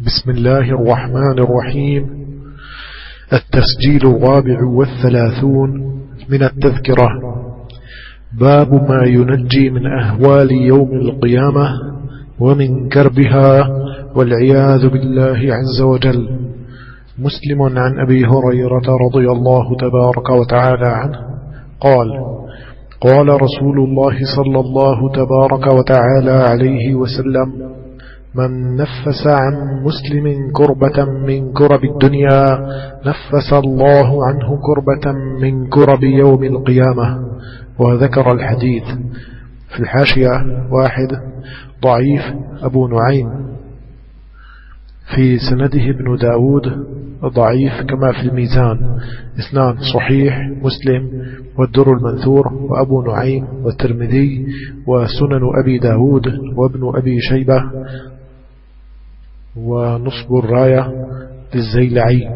بسم الله الرحمن الرحيم. التسجيل الرابع والثلاثون من التذكرة. باب ما ينجي من أهوال يوم القيامة ومن كربها والعياذ بالله عز وجل. مسلم عن أبي هريرة رضي الله تبارك وتعالى عنه قال قال رسول الله صلى الله تبارك وتعالى عليه وسلم من نفس عن مسلم كربة من كرب الدنيا نفس الله عنه كربة من كرب يوم القيامة. وذكر الحديث في الحاشية واحد ضعيف أبو نعيم. في سنده ابن داود ضعيف كما في الميزان. اثنان صحيح مسلم والدر المنثور وأبو نعيم والترمذي وسنن أبي داود وابن أبي شيبة. ونصب الراية للزيلعي.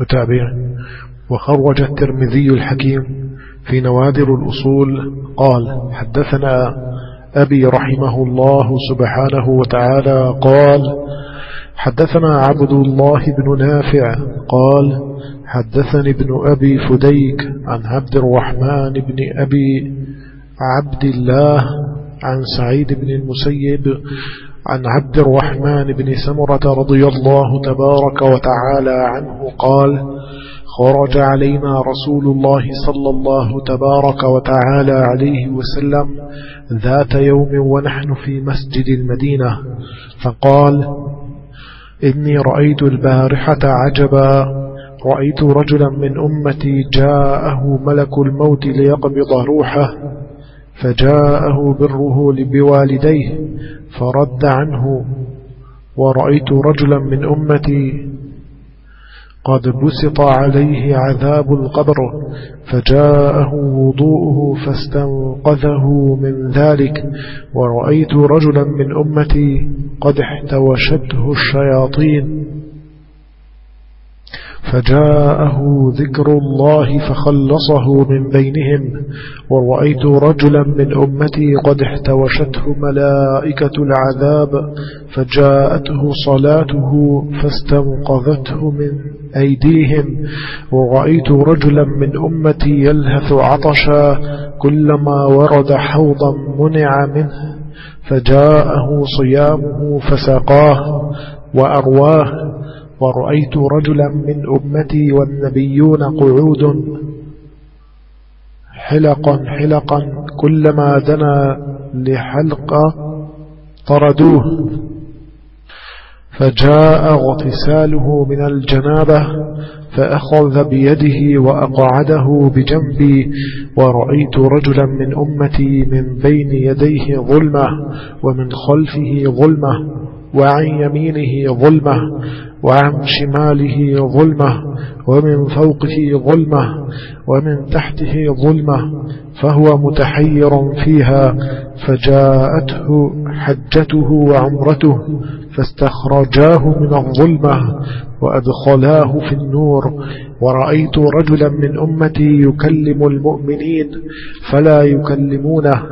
أتابع وخرج الترمذي الحكيم في نوادر الأصول. قال حدثنا أبي رحمه الله سبحانه وتعالى قال حدثنا عبد الله بن نافع قال حدثني ابن أبي فديك عن عبد الرحمن بن أبي عبد الله عن سعيد بن المسيب عن عبد الرحمن بن سمرة رضي الله تبارك وتعالى عنه قال خرج علينا رسول الله صلى الله تبارك وتعالى عليه وسلم ذات يوم ونحن في مسجد المدينة فقال إني رأيت البارحة عجبا رأيت رجلا من أمتي جاءه ملك الموت ليقبض روحه فجاءه بره بوالديه فرد عنه ورأيت رجلا من أمتي قد بسط عليه عذاب القبر فجاءه وضوءه فاستنقذه من ذلك ورأيت رجلا من أمتي قد احتوشته الشياطين. فجاءه ذكر الله فخلصه من بينهم ورأيت رجلا من أمتي قد احتوشته ملائكة العذاب فجاءته صلاته فاستنقذته من أيديهم ورأيت رجلا من أمتي يلهث عطشا كلما ورد حوضا منع منه فجاءه صيامه فسقاه وأرواه. ورأيت رجلا من أمتي والنبيون قعود حلقا حلقا كلما دنا لحلق طردوه فجاء اغتساله من الجنابة فأخذ بيده وأقعده بجنبي ورأيت رجلا من أمتي من بين يديه ظلمة ومن خلفه ظلمة. وعن يمينه ظلمة وعن شماله ظلمة ومن فوقه ظلمة ومن تحته ظلمة فهو متحير فيها فجاءته حجته وعمرته فاستخرجاه من الظلمة وأدخلاه في النور. ورأيت رجلا من أمتي يكلم المؤمنين فلا يكلمونه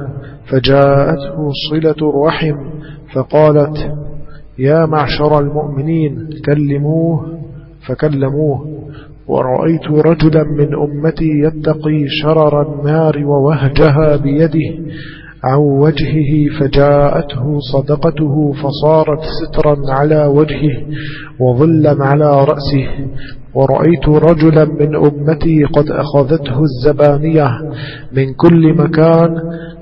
فجاءته صلة الرحم فقالت يا معشر المؤمنين كلموه فكلموه. ورأيت رجلا من أمتي يتقي شرر النار ووهجها بيده عن وجهه فجاءته صدقته فصارت سترا على وجهه وظلا على رأسه. ورأيت رجلا من أمتي قد أخذته الزبانية من كل مكان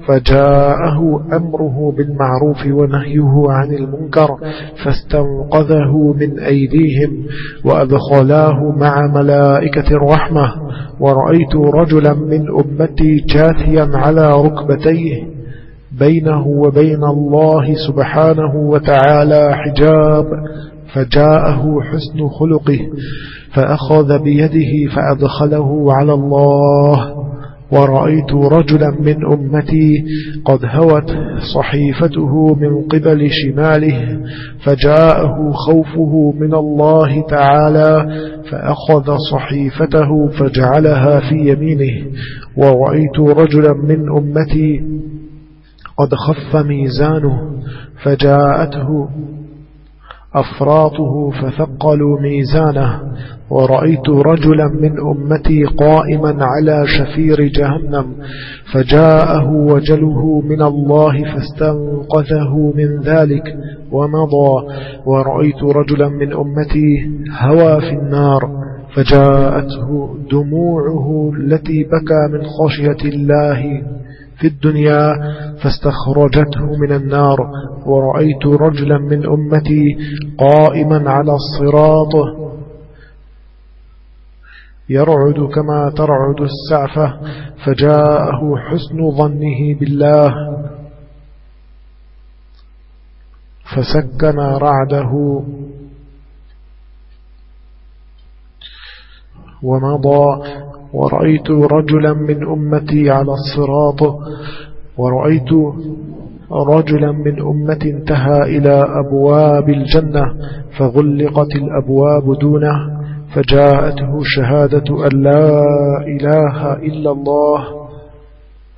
فجاءه أمره بالمعروف ونهيه عن المنكر فاستنقذه من أيديهم وأدخلاه مع ملائكة الرحمة ورأيت رجلا من أمتي جاثيا على ركبتيه بينه وبين الله سبحانه وتعالى حجاب فجاءه حسن خلقه فأخذ بيده فأدخله على الله. ورأيت رجلا من أمتي قد هوت صحيفته من قبل شماله فجاءه خوفه من الله تعالى فأخذ صحيفته فجعلها في يمينه. ورأيت رجلا من أمتي قد خف ميزانه فجاءته أفراطه فثقلوا ميزانه ورأيت رجلا من أمتي قائما على شفير جهنم فجاءه وجله من الله فاستنقذه من ذلك ومضى ورأيت رجلا من أمتي هوى في النار فجاءته دموعه التي بكى من خشية الله في الدنيا فاستخرجته من النار ورأيت رجلا من أمتي قائما على الصراط يرعد كما ترعد السعفة فجاءه حسن ظنه بالله فسكن رعده ومضى ورأيت رجلا من أمتي على الصراط ورأيت رجلا من أمة انتهى إلى أبواب الجنة فغلقت الأبواب دونه فجاءته شهادة أن لا إله إلا الله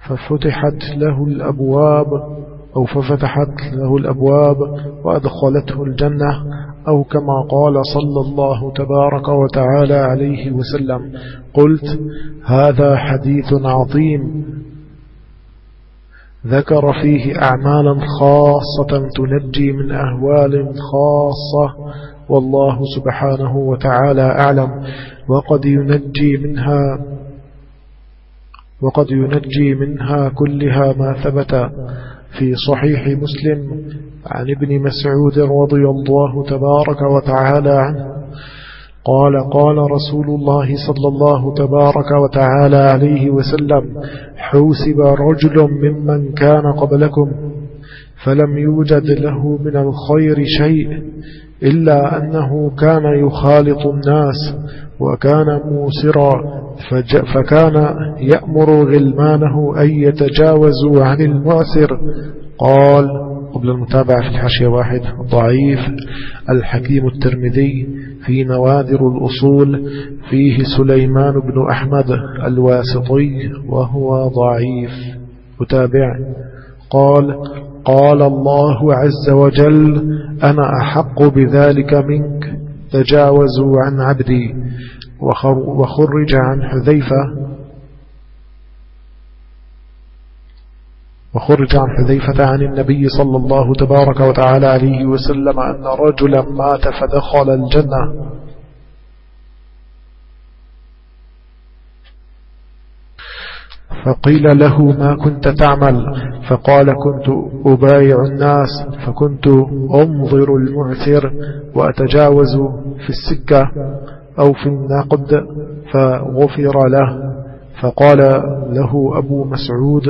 ففتحت له الأبواب أو ففتحت له الأبواب وأدخلته الجنة أو كما قال صلى الله تبارك وتعالى عليه وسلم. قلت هذا حديث عظيم. ذكر فيه أعمالا خاصة تنجي من أهوال خاصة. والله سبحانه وتعالى أعلم. وقد ينجي منها وقد ينجي منها كلها ما ثبت في صحيح مسلم. عن ابن مسعود رضي الله تبارك وتعالى عنه. قال قال رسول الله صلى الله تبارك وتعالى عليه وسلم حوسب رجل ممن كان قبلكم فلم يوجد له من الخير شيء إلا أنه كان يخالط الناس وكان موسرا فكان يأمر غلمانه أن يتجاوزوا عن المعسر. قال قبل المتابعة في الحاشية واحد ضعيف الحكيم الترمذي في نوادر الأصول فيه سليمان بن أحمد الواسطي وهو ضعيف. متابع. قال قال الله عز وجل أنا أحق بذلك منك. تجاوزوا عن عبدي. وخرج عن حذيفة. وخرج عن حذيفة عن النبي صلى الله تبارك وتعالى عليه وسلم أن رجلا مات فدخل الجنة. فقيل له ما كنت تعمل؟ فقال كنت أبايع الناس فكنت أنظر المعثر وأتجاوز في السكة أو في النقد فغفر له. فقال له أبو مسعود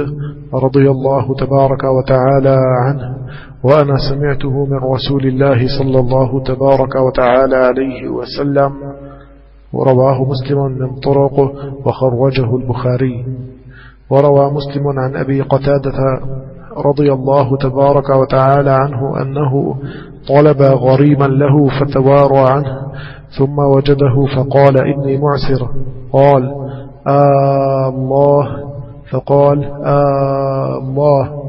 رضي الله تبارك وتعالى عنه وأنا سمعته من رسول الله صلى الله تبارك وتعالى عليه وسلم ورواه مسلم من طرقه وخرجه البخاري وروى مسلم عن أبي قتادة رضي الله تبارك وتعالى عنه أنه طلب غريما له فتوارى عنه ثم وجده فقال إني معسر قال الله فقال الله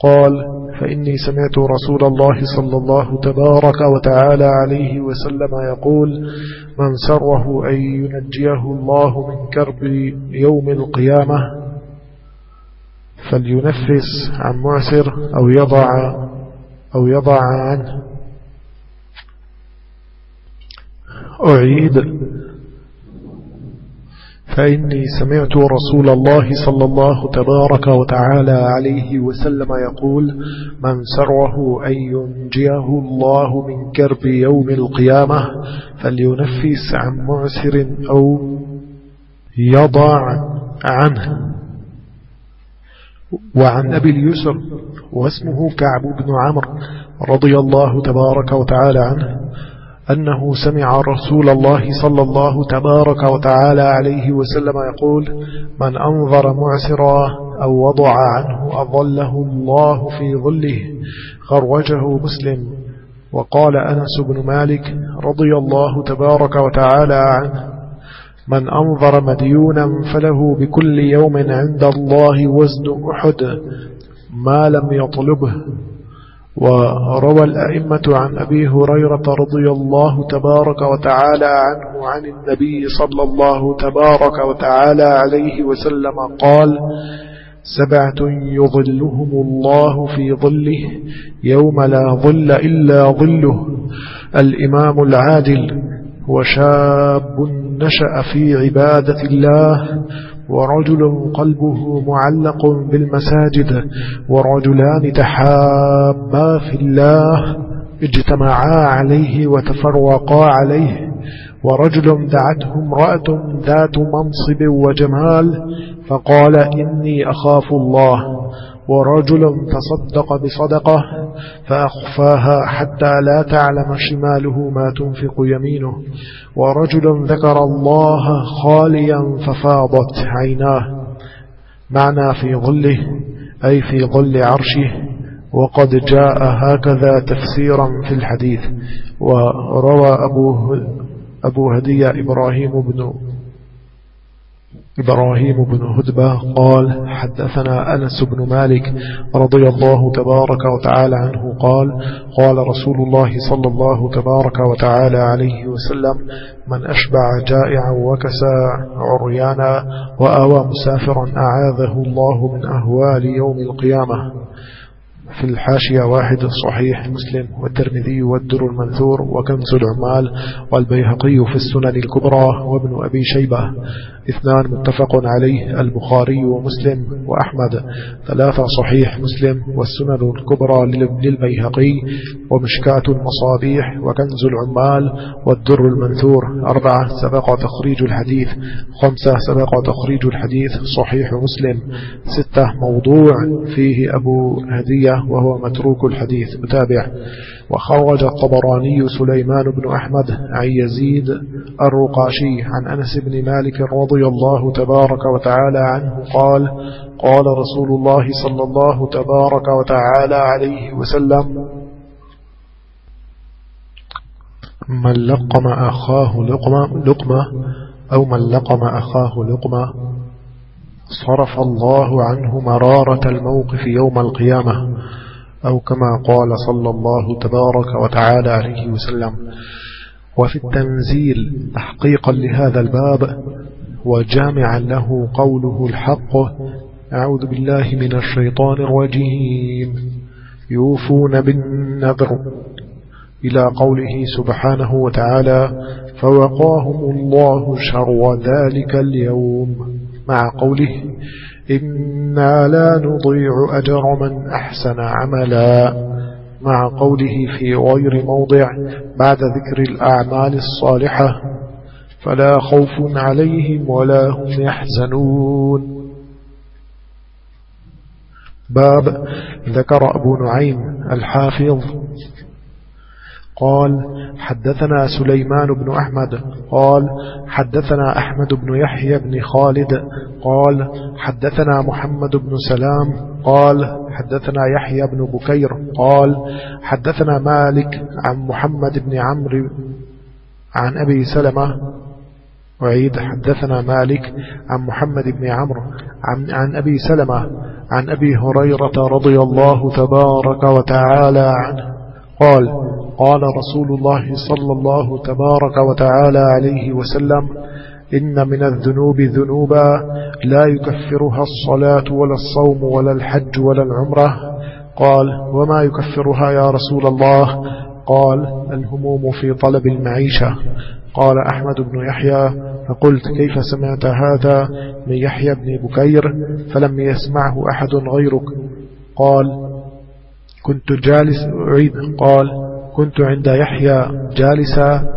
قال فإني سمعت رسول الله صلى الله تبارك وتعالى عليه وسلم يقول من سره أن ينجيه الله من كرب يوم القيامة فلينفس عن معسر أو يضع أو يضع عنه. أعيد. فإني سمعت رسول الله صلى الله تبارك وتعالى عليه وسلم يقول من سره أن ينجيه الله من كرب يوم القيامة فلينفس عن معسر أو يضع عنه. وعن أبي اليسر واسمه كعب بن عمرو رضي الله تبارك وتعالى عنه أنه سمع رسول الله صلى الله تبارك وتعالى عليه وسلم يقول من أنظر معسرا أو وضع عنه أظله الله في ظله خرجه مسلم. وقال أنس بن مالك رضي الله تبارك وتعالى عنه من أنظر مديونا فله بكل يوم عند الله وزن أحد ما لم يطلبه وروى الأئمة عن أبي هريرة رضي الله تبارك وتعالى عنه عن النبي صلى الله تبارك وتعالى عليه وسلم قال سبعة يظلهم الله في ظله يوم لا ظل إلا ظله. الإمام العادل وشاب نشأ في عبادة الله ورجل قلبه معلق بالمساجد ورجلان تحابا في الله اجتمعا عليه وتفرقا عليه ورجل دعته امرأة ذات منصب وجمال فقال إني أخاف الله. ورجل تصدق بصدقة فأخفاها حتى لا تعلم شماله ما تنفق يمينه. ورجل ذكر الله خاليا ففاضت عيناه معنى في ظله أي في ظل عرشه. وقد جاء هكذا تفسيرا في الحديث. وروى أبو, أبو هدية إبراهيم بن إبراهيم بن هدبة قال حدثنا أنس بن مالك رضي الله تبارك وتعالى عنه قال قال رسول الله صلى الله تبارك وتعالى عليه وسلم من أشبع جائعا وكسى عريانا وآوى مسافرا أعاذه الله من أهوال يوم القيامة. في الحاشية واحد صحيح مسلم والترمذي والدر المنثور وكنز العمال والبيهقي في السنن الكبرى وابن أبي شيبة. اثنان متفق عليه البخاري ومسلم وأحمد. ثلاثة صحيح مسلم والسنن الكبرى للبيهقي ومشكاة المصابيح وكنز العمال والدر المنثور. أربعة سبق تخريج الحديث خمسة سبق تخريج الحديث صحيح مسلم. ستة موضوع فيه أبو هدية وهو متروك الحديث. متابع. وخرج الطبراني سليمان بن أحمد عن يزيد الرقاشي عن أنس بن مالك رضي الله تبارك وتعالى عنه قال قال رسول الله صلى الله تبارك وتعالى عليه وسلم من لقم أخاه لقمة, لقمة أو من لقم أخاه لقمة صرف الله عنه مرارة الموقف يوم القيامة أو كما قال صلى الله تبارك وتعالى عليه وسلم. وفي التنزيل تحقيقا لهذا الباب وجامعا له قوله الحق. أعوذ بالله من الشيطان الرجيم. يوفون بالنذر إلى قوله سبحانه وتعالى فوقاهم الله شر ذلك اليوم. مع قوله إنا لا نضيع أجر من أحسن عملا. مع قوله في غير موضع بعد ذكر الأعمال الصالحة. فلا خوف عليهم ولا هم يحزنون. باب ذكر أبو نعيم الحافظ. قال حدثنا سليمان بن أحمد. قال حدثنا أحمد بن يحيى بن خالد. قال حدثنا محمد بن سلام. قال حدثنا يحيى بن بكير. قال حدثنا مالك عن محمد بن عمرو عن أبي سلمة. وعيد. حدثنا مالك عن محمد بن عمرو عن, عن أبي سلمة عن أبي هريرة رضي الله تبارك وتعالى عنه. قال قال رسول الله صلى الله تبارك وتعالى عليه وسلم إن من الذنوب ذنوبا لا يكفرها الصلاة ولا الصوم ولا الحج ولا العمرة. قال وما يكفرها يا رسول الله؟ قال الهموم في طلب المعيشة. قال أحمد بن يحيى فقلت كيف سمعت هذا من يحيى بن بكير؟ فلم يسمعه أحد غيرك. قال كنت جالس أعيد. قال كنت عند يحيى جالسا.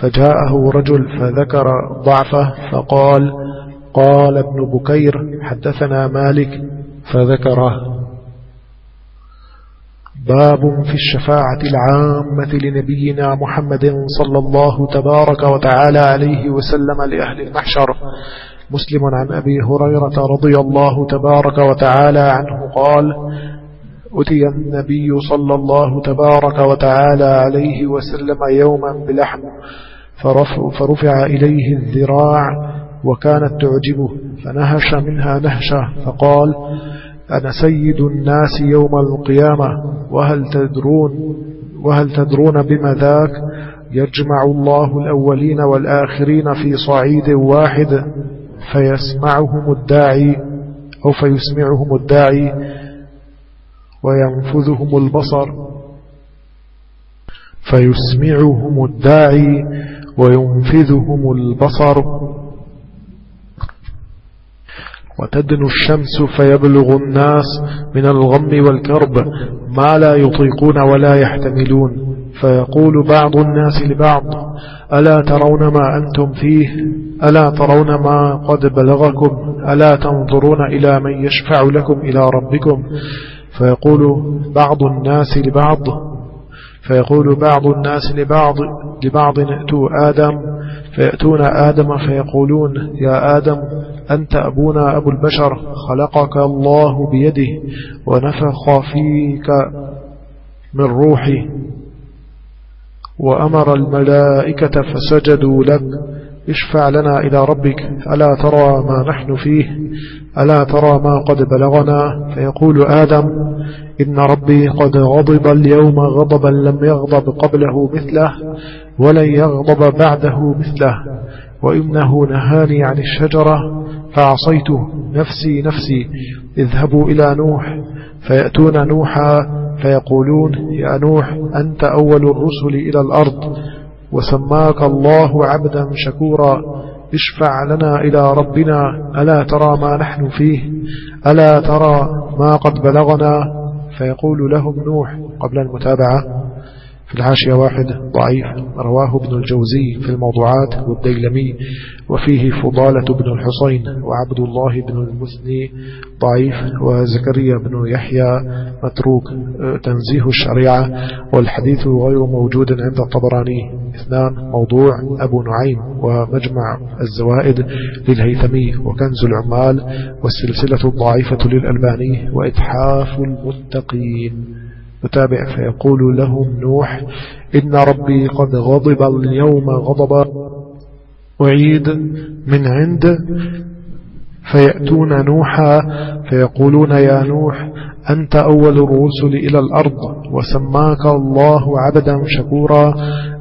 فجاءه رجل فذكر ضعفه فقال قال ابن بكير حدثنا مالك فذكره. باب في الشفاعة العامة لنبينا محمد صلى الله تبارك وتعالى عليه وسلم لأهل المحشر. مسلم عن أبي هريرة رضي الله تبارك وتعالى عنه قال أتي النبي صلى الله تبارك وتعالى عليه وسلم يوما بلحم فرفع إليه الذراع وكانت تعجبه فنهش منها نهشة فقال أنا سيد الناس يوم القيامة وهل تدرون وهل تدرون بما ذاك؟ يجمع الله الأولين والآخرين في صعيد واحد فيسمعهم الداعي أو فيسمعهم الداعي وينفذهم البصر فيسمعهم الداعي وينفذهم البصر. وتدنو الشمس فيبلغ الناس من الغم والكرب ما لا يطيقون ولا يحتملون. فيقول بعض الناس لبعض ألا ترون ما أنتم فيه؟ ألا ترون ما قد بلغكم؟ ألا تنظرون إلى من يشفع لكم إلى ربكم؟ فيقول بعض الناس لبعض فيقول بعض الناس لبعض لبعض ائتوا آدم فيأتون آدم فيقولون يا آدم أنت أبونا أبو البشر خلقك الله بيده ونفخ فيك من روحي وأمر الملائكة فسجدوا لك اشفع لنا إلى ربك. ألا ترى ما نحن فيه؟ ألا ترى ما قد بلغنا؟ فيقول آدم إن ربي قد غضب اليوم غضبا لم يغضب قبله مثله ولن يغضب بعده مثله وإنه نهاني عن الشجرة فعصيته نفسي نفسي اذهبوا إلى نوح فيأتون نوحا فيقولون يا نوح أنت أول الرسل إلى الأرض. وسماك الله عبدا شكورا. اشفع لنا إلى ربنا. ألا ترى ما نحن فيه؟ ألا ترى ما قد بلغنا؟ فيقول لهم نوح قبل المتابعة في الحاشية واحد ضعيف. رواه ابن الجوزي في الموضوعات والديلمي. وفيه فضالة بن الحصين وعبد الله بن المثني ضعيف. وزكريا بن يحيى متروك. تنزيه الشريعة. والحديث غير موجود عند الطبراني. اثنان موضوع أبو نعيم ومجمع الزوائد للهيثمي وكنز العمال. والسلسلة الضعيفة للألباني. وإتحاف المتقين. يتابع فيقول لهم نوح إن ربي قد غضب اليوم غضبا. أعيد من عند فيأتون نوحا فيقولون يا نوح أنت أول الرسل إلى الأرض وسماك الله عبدا شكورا.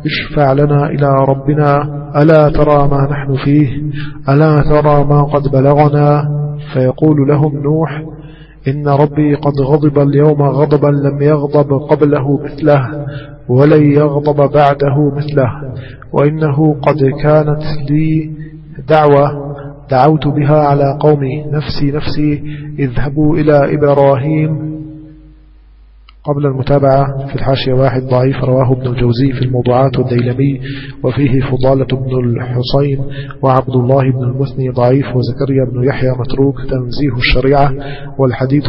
اشفع لنا إلى ربنا ألا ترى ما نحن فيه؟ ألا ترى ما قد بلغنا؟ فيقول لهم نوح إن ربي قد غضب اليوم غضبا لم يغضب قبله مثله ولن يغضب بعده مثله. وإنه قد كانت لي دعوة دعوت بها على قومي نفسي نفسي اذهبوا إلى إبراهيم. قبل المتابعة في الحاشية واحد ضعيف رواه ابن الجوزي في الموضوعات والديلمي وفيه فضالة بن الحصين وعبد الله بن المثني ضعيف وزكريا بن يحيى متروك تنزيه الشريعة والحديث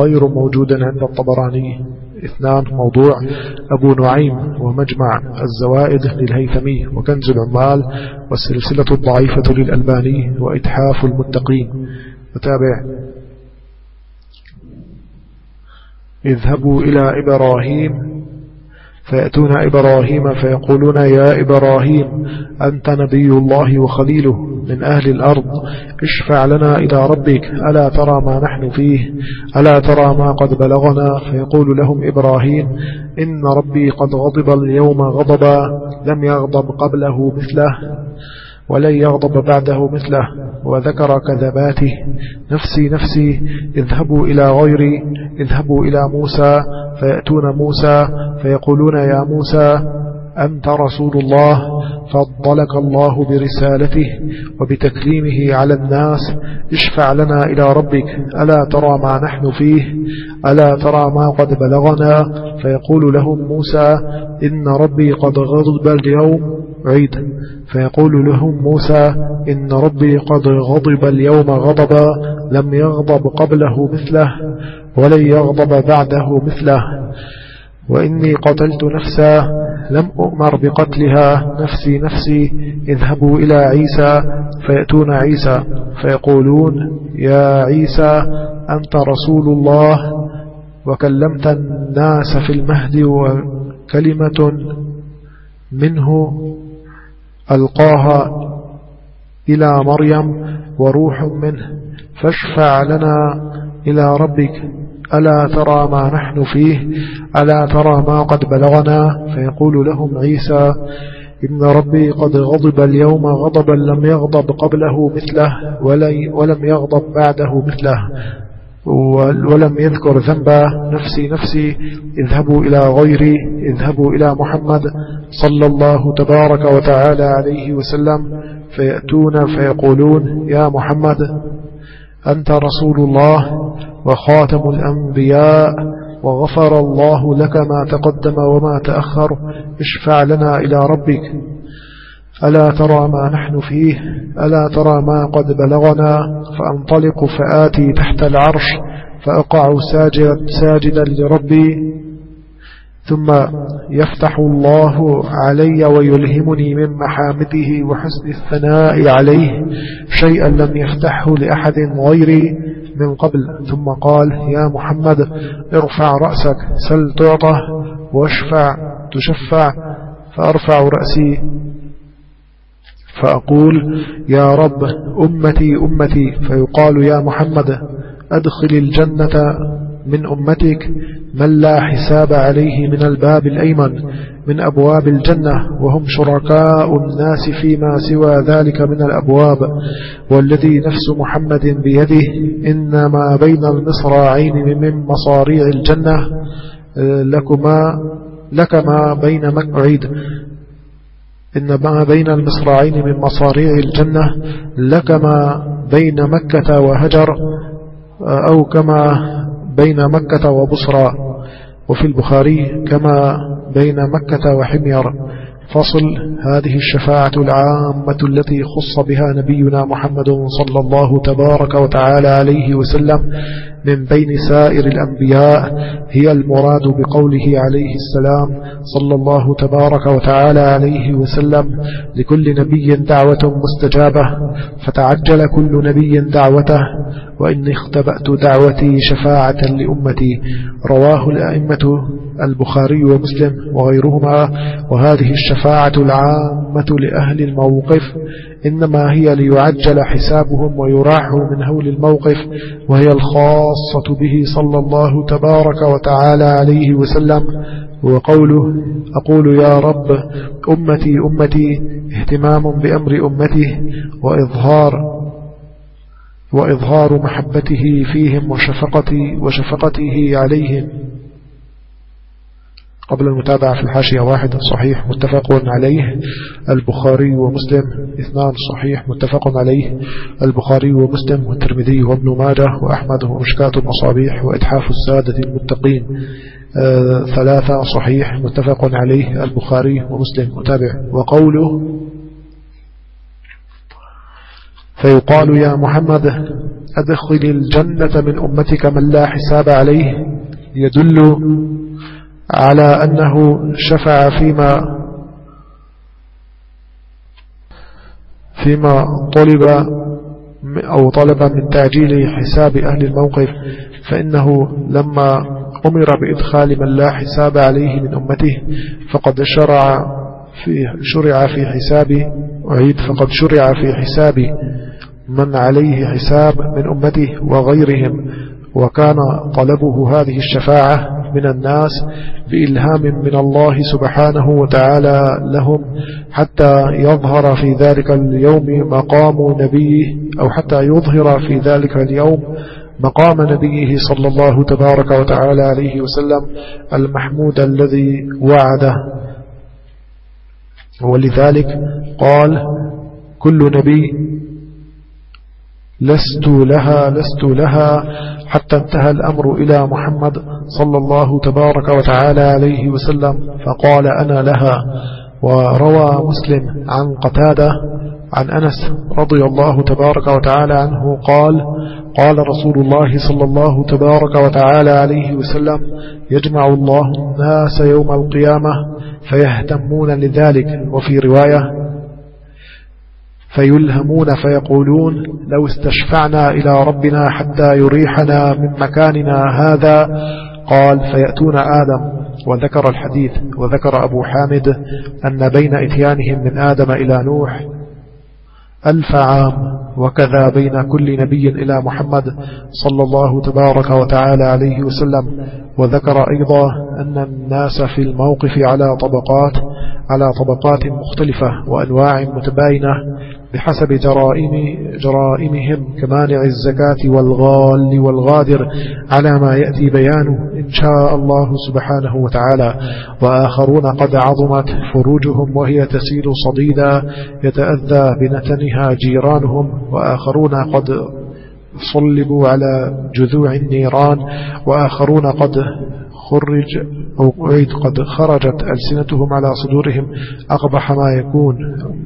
غير موجود عند الطبراني. اثنان موضوع أبو نعيم ومجمع الزوائد للهيثمي وكنز العمال والسلسلة الضعيفة للألباني وإتحاف المتقين. وتابع اذهبوا إلى إبراهيم. فيأتون إبراهيم فيقولون يا إبراهيم أنت نبي الله وخليله من أهل الأرض. اشفع لنا إلى ربك. ألا ترى ما نحن فيه؟ ألا ترى ما قد بلغنا؟ فيقول لهم إبراهيم إن ربي قد غضب اليوم غضبا لم يغضب قبله مثله. ولن يغضب بعده مثله وذكر كذباته نفسي نفسي اذهبوا إلى غيري اذهبوا إلى موسى فيأتون موسى فيقولون يا موسى أنت رسول الله فضلك الله برسالته وبتكليمه على الناس. اشفع لنا إلى ربك. ألا ترى ما نحن فيه؟ ألا ترى ما قد بلغنا؟ فيقول لهم موسى إن ربي قد غضب اليوم. عيد. فيقول لهم موسى إن ربي قد غضب اليوم غضبا لم يغضب قبله مثله ولن يغضب بعده مثله. وإني قتلت نفسا لم أؤمر بقتلها. نفسي نفسي اذهبوا إلى عيسى فيأتون عيسى فيقولون يا عيسى أنت رسول الله. وكلمت الناس في المهد وكلمة منه ألقاها إلى مريم وروح منه. فاشفع لنا إلى ربك. ألا ترى ما نحن فيه؟ ألا ترى ما قد بلغنا؟ فيقول لهم عيسى إن ربي قد غضب اليوم غضبا لم يغضب قبله مثله ولم يغضب بعده مثله. ولم يذكر ذنبا. نفسي نفسي اذهبوا إلى غيري اذهبوا إلى محمد صلى الله تبارك وتعالى عليه وسلم فيأتون فيقولون يا محمد أنت رسول الله وخاتم الأنبياء وغفر الله لك ما تقدم وما تأخر اشفع لنا إلى ربك. ألا ترى ما نحن فيه؟ ألا ترى ما قد بلغنا؟ فأنطلق فآتي تحت العرش فأقع ساجد ساجدا لربي. ثم يفتح الله علي ويلهمني من محامده وحسن الثناء عليه شيئا لم يفتحه لأحد غيري من قبل. ثم قال يا محمد ارفع رأسك سل تعطه واشفع تشفع فأرفع رأسي فأقول يا رب أمتي أمتي. فيقال يا محمد أدخل الجنة من أمتك من لا حساب عليه من الباب الأيمن من أبواب الجنة وهم شركاء الناس فيما سوى ذلك من الأبواب. والذي نفس محمد بيده إنما بين المصراعين من مصاريع الجنة. لكما لكما بين مكعيد إن ما بين المصراعين من مصاريع الجنة لكما بين مكة وهجر. أو كما بين مكة وبصرى وفي البخاري كما بين مكة وحمير. فصل هذه الشفاعة العامة التي خص بها نبينا محمد صلى الله تبارك وتعالى عليه وسلم من بين سائر الأنبياء هي المراد بقوله عليه السلام صلى الله تبارك وتعالى عليه وسلم لكل نبي دعوة مستجابة فتعجل كل نبي دعوته وإني اختبأت دعوتي شفاعة لأمتي. رواه الأئمة البخاري ومسلم وغيرهما وهذه الشفاعة العامة لأهل الموقف إنما هي ليعجل حسابهم ويراحوا من هول الموقف وهي الخاصة به صلى الله تبارك وتعالى عليه وسلم. وقوله أقول يا رب أمتي أمتي اهتمام بأمر أمته وإظهار وإظهار محبته فيهم وشفقته, وشفقته عليهم. قبل المتابعة في الحاشية واحد صحيح متفق عليه البخاري ومسلم اثنان صحيح متفق عليه البخاري ومسلم والترمذي وابن ماجه وأحمد ومشكاة المصابيح وإتحاف السادة المتقين آه ثلاثة صحيح متفق عليه البخاري ومسلم متابع. وقوله فيقال يا محمد أدخل الجنة من أمتك من لا حساب عليه يدل على أنه شفع فيما فيما طلب أو طلب من تعجيل حساب أهل الموقف فإنه لما أمر بإدخال من لا حساب عليه من أمته فقد شرع في شرع في حساب أعيد فقد شرع في حساب من عليه حساب من أمته وغيرهم وكان طلبه هذه الشفاعة من الناس بإلهام من الله سبحانه وتعالى لهم حتى يظهر في ذلك اليوم مقام نبيه أو حتى يظهر في ذلك اليوم مقام نبيه صلى الله تبارك وتعالى عليه وسلم المحمود الذي وعده. ولذلك قال كل نبي لست لها لست لها حتى انتهى الأمر إلى محمد صلى الله تبارك وتعالى عليه وسلم فقال أنا لها. وروى مسلم عن قتادة عن أنس رضي الله تبارك وتعالى عنه قال قال رسول الله صلى الله تبارك وتعالى عليه وسلم يجمع الله الناس يوم القيامة فيهتمون لذلك. وفي رواية فيلهمون فيقولون لو استشفعنا إلى ربنا حتى يريحنا من مكاننا هذا. قال فيأتون آدم وذكر الحديث وذكر أبو حامد أن بين إتيانهم من آدم إلى نوح ألف عام وكذا بين كل نبي إلى محمد صلى الله تبارك وتعالى عليه وسلم. وذكر أيضا أن الناس في الموقف على طبقات على طبقات مختلفة وأنواع متباينة. بحسب جرائم جرائمهم كمانع الزكاة والغال والغادر على ما يأتي بيانه إن شاء الله سبحانه وتعالى. وآخرون قد عظمت فروجهم وهي تسيل صديدا يتأذى بنتنها جيرانهم. وآخرون قد صلبوا على جذوع النيران. وآخرون قد خرج أو أعيد قد خرجت ألسنتهم على صدورهم أقبح ما يكون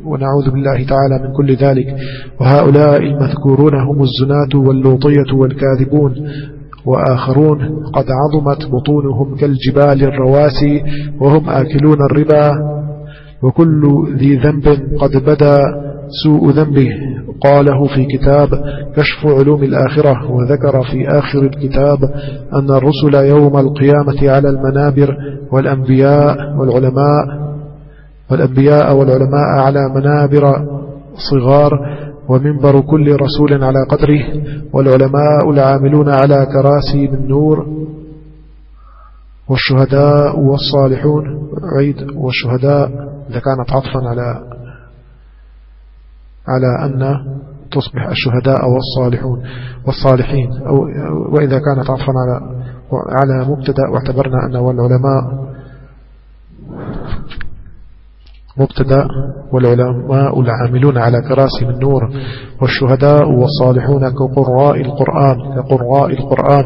ونعوذ بالله تعالى من كل ذلك وهؤلاء المذكورون هم الزناة واللوطية والكاذبون وآخرون قد عظمت بطونهم كالجبال الرواسي وهم آكلون الربا وكل ذي ذنب قد بدا سوء ذنبه قاله في كتاب كشف علوم الآخرة وذكر في آخر الكتاب أن الرسل يوم القيامة على المنابر والأنبياء والعلماء والأنبياء والعلماء على منابر صغار ومنبر كل رسول على قدره والعلماء العاملون على كراسي من نور والشهداء والصالحون عيد والشهداء إذا كانت عطفا على على أن تصبح الشهداء والصالحون والصالحين. أو وإذا كانت عطفا على على مبتدا واعتبرنا أن والعلماء مبتدا والعلماء العاملون على كراسي من نور والشهداء والصالحون كقراء القرآن كقراء القرآن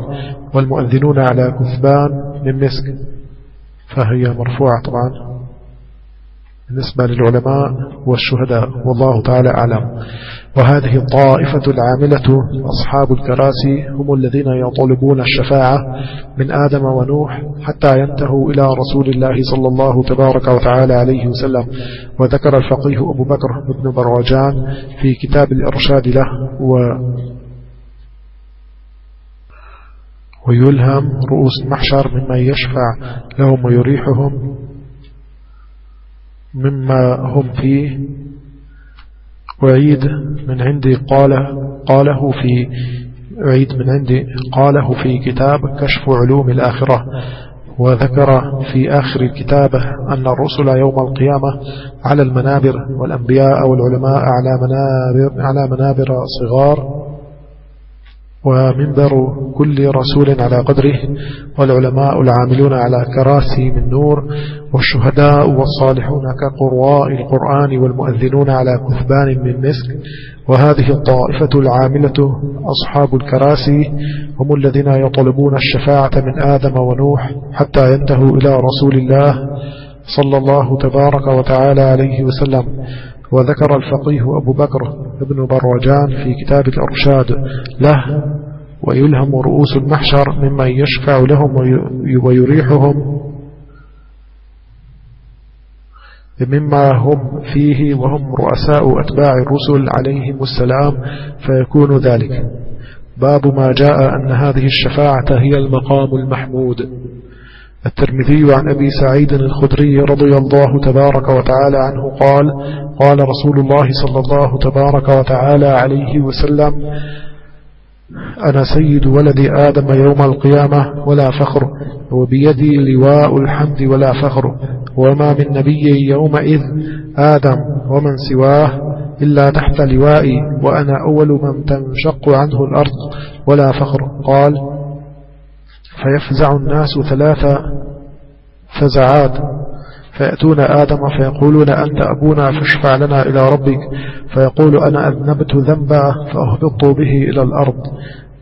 والمؤذنون على كثبان من مسك. فهي مرفوعة طبعا. بالنسبة للعلماء والشهداء والله تعالى أعلم. وهذه الطائفة العاملة أصحاب الكراسي هم الذين يطلبون الشفاعة من آدم ونوح حتى ينتهوا إلى رسول الله صلى الله تبارك وتعالى عليه وسلم. وذكر الفقيه أبو بكر بن بروجان في كتاب الإرشاد له و ويلهم رؤوس المحشر ممن يشفع لهم ويريحهم. مما هم فيه. وعيد من عندي قال قاله في عيد من عندي قاله في كتاب كشف علوم الآخرة وذكر في آخر الكتاب أن الرسل يوم القيامة على المنابر والأنبياء والعلماء على منابر, على منابر صغار ومنبر كل رسول على قدره والعلماء العاملون على كراسي من نور والشهداء والصالحون كقراء القرآن والمؤذنون على كثبان من مسك وهذه الطائفة العاملة أصحاب الكراسي هم الذين يطلبون الشفاعة من آدم ونوح حتى ينتهوا إلى رسول الله صلى الله تبارك وتعالى عليه وسلم وذكر الفقيه أبو بكر ابن بروجان في كتاب الأرشاد له ويلهم رؤوس المحشر ممن يشفع لهم ويريحهم مما هم فيه وهم رؤساء أتباع الرسل عليهم السلام فيكون ذلك. باب ما جاء أن هذه الشفاعة هي المقام المحمود. الترمذي عن أبي سعيد الخدري رضي الله تبارك وتعالى عنه قال قال رسول الله صلى الله تبارك وتعالى عليه وسلم أنا سيد ولد آدم يوم القيامة ولا فخر وبيدي لواء الحمد ولا فخر وما من نبي يومئذ آدم ومن سواه إلا تحت لوائي وأنا أول من تنشق عنه الأرض ولا فخر. قال فيفزع الناس ثلاث فزعات. فيأتون آدم فيقولون أنت أبونا فاشفع لنا إلى ربك. فيقول أنا أذنبت ذنبا فأهبط به إلى الأرض.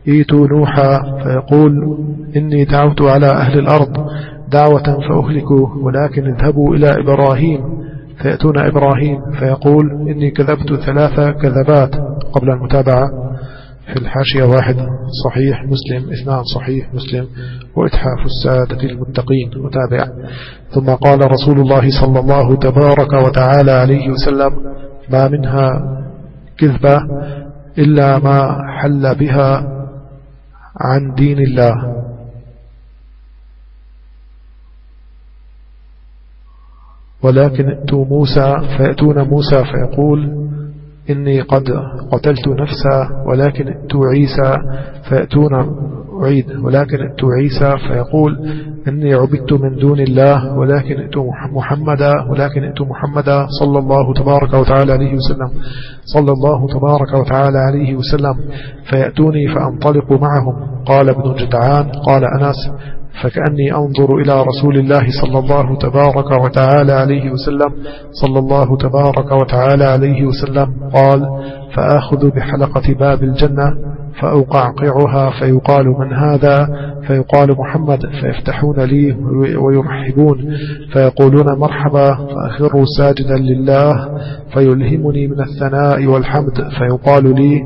إيتوا نوحا فيقول إني دعوت على أهل الأرض دعوة فأهلكوا ولكن اذهبوا إلى إبراهيم. فيأتون إبراهيم فيقول إني كذبت ثلاث كذبات قبل المتابعة. في الحاشية واحد صحيح مسلم اثنان صحيح مسلم وإتحاف السادة المتقين متابع. ثم قال رسول الله صلى الله تبارك وتعالى عليه وسلم ما منها كذبة إلا ما حل بها عن دين الله. ولكن ائتوا موسى فيأتون موسى فيقول إني قد قتلت نفسا ولكن اتوا عيسى فيأتون. أعيد. ولكن اتوا عيسى فيقول إني عبدت من دون الله ولكن اتوا محمدا ولكن اتوا محمدا صلى الله تبارك وتعالى عليه وسلم. صلى الله تبارك وتعالى عليه وسلم. فيأتوني فأنطلق معهم. قال ابن جدعان قال أنس فكأني أنظر إلى رسول الله صلى الله تبارك وتعالى عليه وسلم صلى الله تبارك وتعالى عليه وسلم قال فآخذ بحلقة باب الجنة فأقعقعها فيقال من هذا؟ فيقال محمد فيفتحون لي ويرحبون فيقولون مرحبا فأخر ساجدا لله فيلهمني من الثناء والحمد فيقال لي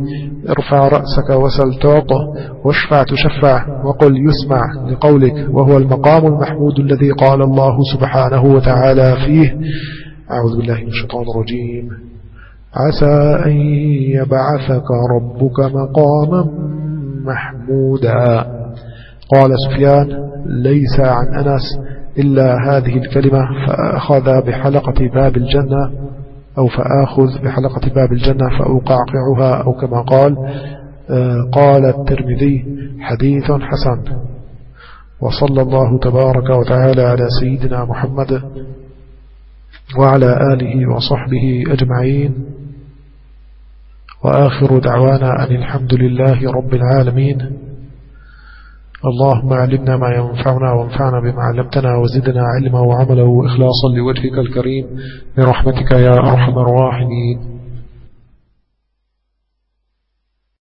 ارفع رأسك وسل تعطه واشفع تشفع وقل يسمع لقولك وهو المقام المحمود الذي قال الله سبحانه وتعالى فيه. أعوذ بالله من الشيطان الرجيم. عسى أن يبعثك ربك مقاما محمودا. قال سفيان ليس عن أنس إلا هذه الكلمة فأخذ بحلقة باب الجنة أو فآخذ بحلقة باب الجنة فأقعقعها أو كما قال قال الترمذي حديث حسن. وصلى الله تبارك وتعالى على سيدنا محمد وعلى آله وصحبه أجمعين. وآخر دعوانا أن الحمد لله رب العالمين. اللهم علمنا ما ينفعنا وانفعنا بما علمتنا وزدنا علما وعملا وإخلاصا لوجهك الكريم برحمتك يا أرحم الراحمين.